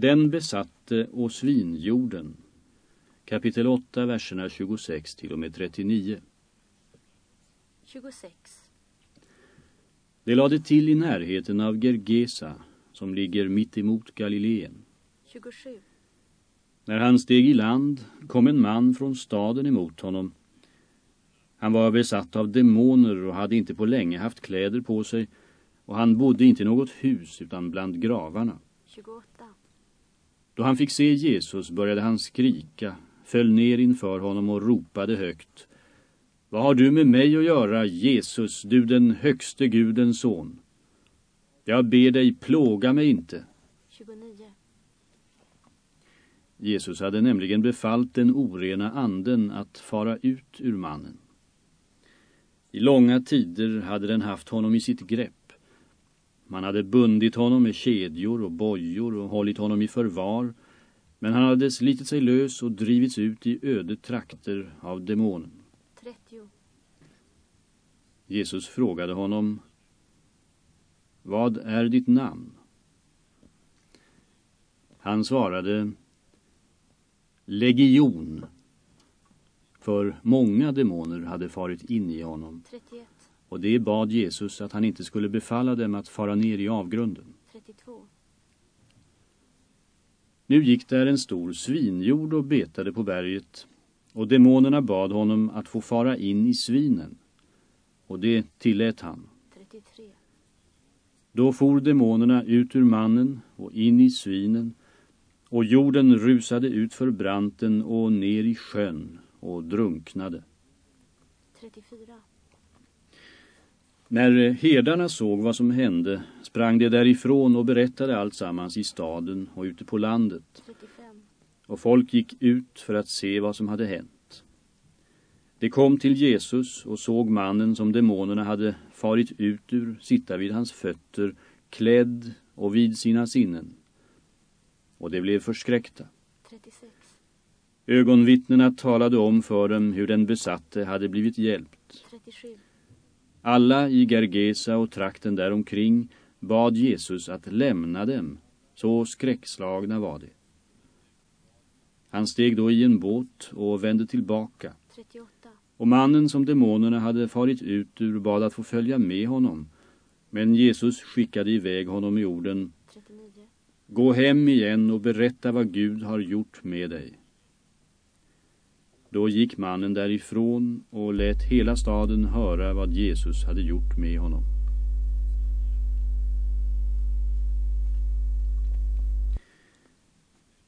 Den besatte och svinjorden. Kapitel 8, verserna 26 till och med 39. 26. Det lade till i närheten av Gergesa, som ligger mitt emot Galileen. 27. När han steg i land kom en man från staden emot honom. Han var besatt av demoner och hade inte på länge haft kläder på sig och han bodde inte i något hus utan bland gravarna. 28. Då han fick se Jesus började han skrika, föll ner inför honom och ropade högt. Vad har du med mig att göra, Jesus, du den högste Gudens son? Jag ber dig, plåga mig inte. 29. Jesus hade nämligen befallt den orena anden att fara ut ur mannen. I långa tider hade den haft honom i sitt grepp. Man hade bundit honom med kedjor och bojor och hållit honom i förvar, men han hade slitit sig lös och drivits ut i öde trakter av demonen. 30. Jesus frågade honom, Vad är ditt namn? Han svarade, Legion, för många demoner hade farit in i honom. 31. Och det bad Jesus att han inte skulle befalla dem att fara ner i avgrunden. 32. Nu gick där en stor svinjord och betade på berget, och demonerna bad honom att få fara in i svinen, och det tillät han. 33. Då for demonerna ut ur mannen och in i svinen, och jorden rusade ut för branten och ner i sjön och drunknade. 34. När herdarna såg vad som hände sprang de därifrån och berättade allt sammans i staden och ute på landet. 35. Och folk gick ut för att se vad som hade hänt. De kom till Jesus och såg mannen som demonerna hade farit ut ur sitta vid hans fötter, klädd och vid sina sinnen. Och de blev förskräckta. 36. Ögonvittnena talade om för dem hur den besatte hade blivit hjälpt. 37. Alla i Gergesa och trakten däromkring bad Jesus att lämna dem, så skräckslagna var de. Han steg då i en båt och vände tillbaka. 38. Och mannen som demonerna hade farit ut ur bad att få följa med honom. Men Jesus skickade iväg honom i orden 39. Gå hem igen och berätta vad Gud har gjort med dig. Då gick mannen därifrån och lät hela staden höra vad Jesus hade gjort med honom.